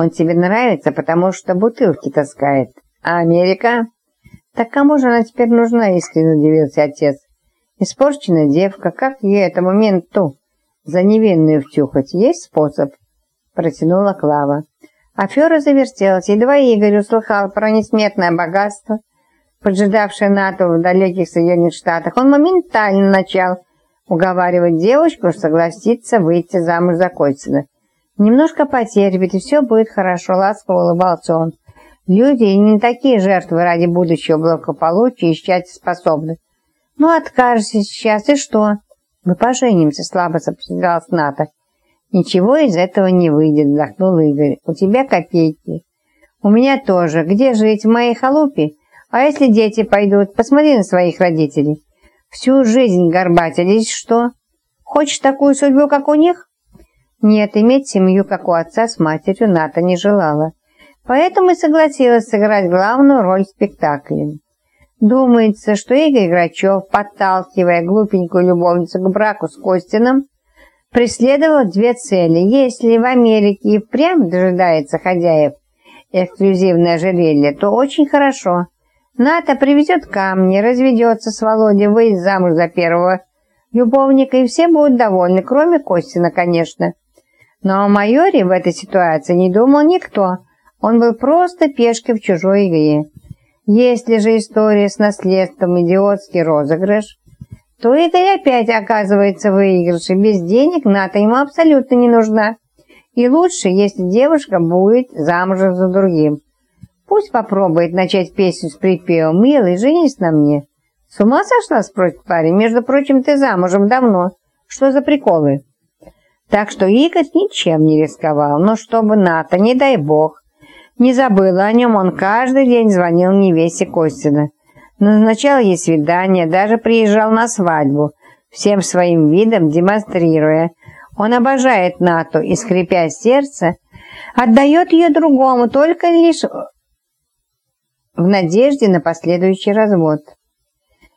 Он тебе нравится, потому что бутылки таскает. А Америка? Так кому же она теперь нужна, искренне удивился отец. Испорченная девка, как ей этому менту за невинную втюхать? Есть способ? Протянула Клава. Афера завертелась, едва Игорь услыхал про несметное богатство, поджидавшее НАТО в далеких Соединенных Штатах, он моментально начал уговаривать девушку согласиться выйти замуж за Кольцина. Немножко потерпит, и все будет хорошо, ласково улыбался он. Люди не такие жертвы ради будущего благополучия и счастья способны. Ну, откажешься сейчас, и что? Мы поженимся, слабо сопротивлялась Ната. Ничего из этого не выйдет, вздохнул Игорь. У тебя копейки. У меня тоже. Где жить? В моей халупе? А если дети пойдут? Посмотри на своих родителей. Всю жизнь горбатились, что? Хочешь такую судьбу, как у них? Нет, иметь семью, как у отца с матерью, Ната не желала. Поэтому и согласилась сыграть главную роль в спектакле. Думается, что Игорь Грачев, подталкивая глупенькую любовницу к браку с Костином, преследовал две цели. Если в Америке и впрямь дожидается хозяев эксклюзивное ожерелье, то очень хорошо. Ната привезет камни, разведется с Володей, выйдет замуж за первого любовника, и все будут довольны, кроме Костина, конечно. Но о майоре в этой ситуации не думал никто. Он был просто пешкой в чужой игре. Если же история с наследством идиотский розыгрыш, то Игорь опять оказывается в выигрыше. Без денег Ната ему абсолютно не нужна. И лучше, если девушка будет замужем за другим. Пусть попробует начать песню с припевом «Милый, женись на мне». «С ума сошла?» – спросит парень. «Между прочим, ты замужем давно. Что за приколы?» Так что Игорь ничем не рисковал, но чтобы Ната, не дай бог, не забыла о нем, он каждый день звонил невесте Костина. Назначал ей свидание, даже приезжал на свадьбу, всем своим видом демонстрируя. Он обожает Нату и, скрипя сердце, отдает ее другому только лишь в надежде на последующий развод.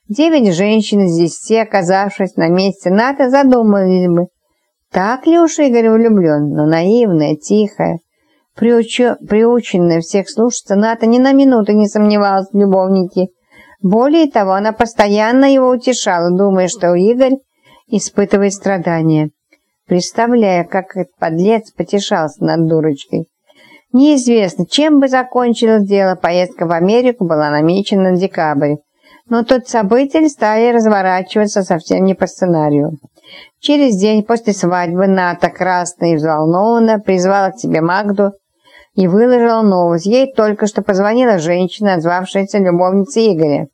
Девять женщин из десяти, оказавшись на месте Ната, задумались бы, так ли уж Игорь влюблен, но наивная, тихая, приучу, приученная всех слушаться, Ната ни на минуту не сомневалась в любовнике. Более того, она постоянно его утешала, думая, что Игорь испытывает страдания. Представляя, как этот подлец потешался над дурочкой. Неизвестно, чем бы закончилось дело, поездка в Америку была намечена на декабрь. Но тут события стали разворачиваться совсем не по сценарию. Через день после свадьбы Ната, красная и взволнованно, призвала к себе Магду и выложила новость. Ей только что позвонила женщина, назвавшаяся любовницей Игоря.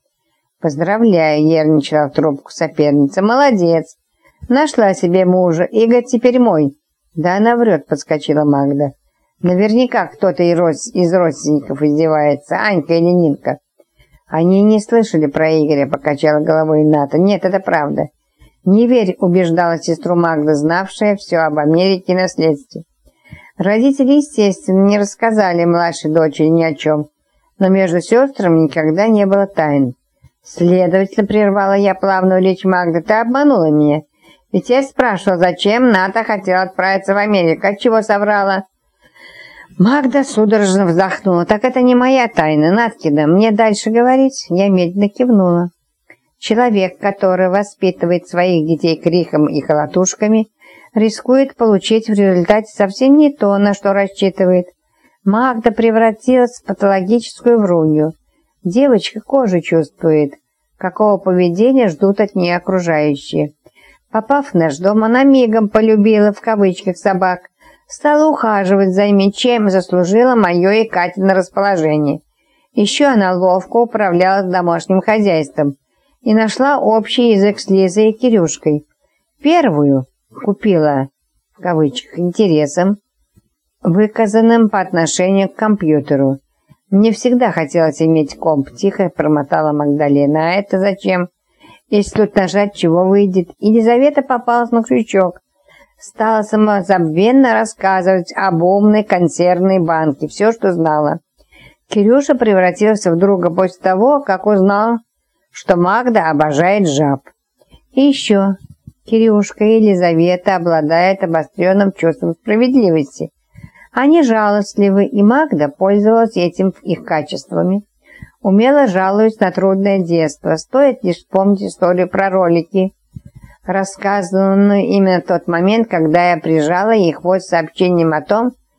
«Поздравляю», — ерничала в трубку соперница. «Молодец! Нашла себе мужа. Игорь теперь мой». «Да она врет», — подскочила Магда. «Наверняка кто-то из родственников издевается, Анька или Нинка». «Они не слышали про Игоря», — покачала головой Ната. «Нет, это правда. «Не верь», — убеждала сестру Магда, знавшая все об Америке и наследстве. Родители, естественно, не рассказали младшей дочери ни о чем, но между сестрами никогда не было тайн. Следовательно, прервала я плавную речь Магды, ты обманула меня. Ведь я спрашивала, зачем Ната хотела отправиться в Америку, от чего соврала? Магда судорожно вздохнула. Так это не моя тайна, Наткина. Мне дальше говорить? Я медленно кивнула. Человек, который воспитывает своих детей криком и колотушками, рискует получить в результате совсем не то, на что рассчитывает. Магда превратилась в патологическую врунью. Девочка кожу чувствует, какого поведения ждут от нее окружающие. Попав в наш дом, она мигом полюбила в кавычках собак, стала ухаживать за ими, чем заслужила мое и Катина расположение. Еще она ловко управляла домашним хозяйством – и нашла общий язык с Лизой и Кирюшкой. Первую купила, в кавычках, интересом, выказанным по отношению к компьютеру. Мне всегда хотелось иметь комп, тихо промотала Магдалена. А это зачем? Если тут нажать, чего выйдет? Елизавета попалась на крючок. Стала самозабвенно рассказывать об умной консервной банке, все, что знала. Кирюша превратился в друга после того, как узнал, что Магда обожает жаб. И еще, Кирюшка Елизавета обладает обостренным чувством справедливости. Они жалостливы, и Магда пользовалась этим их качествами. Умело жалуюсь на трудное детство. Стоит лишь вспомнить историю про ролики, рассказанную именно тот момент, когда я прижала их вот сообщением о том,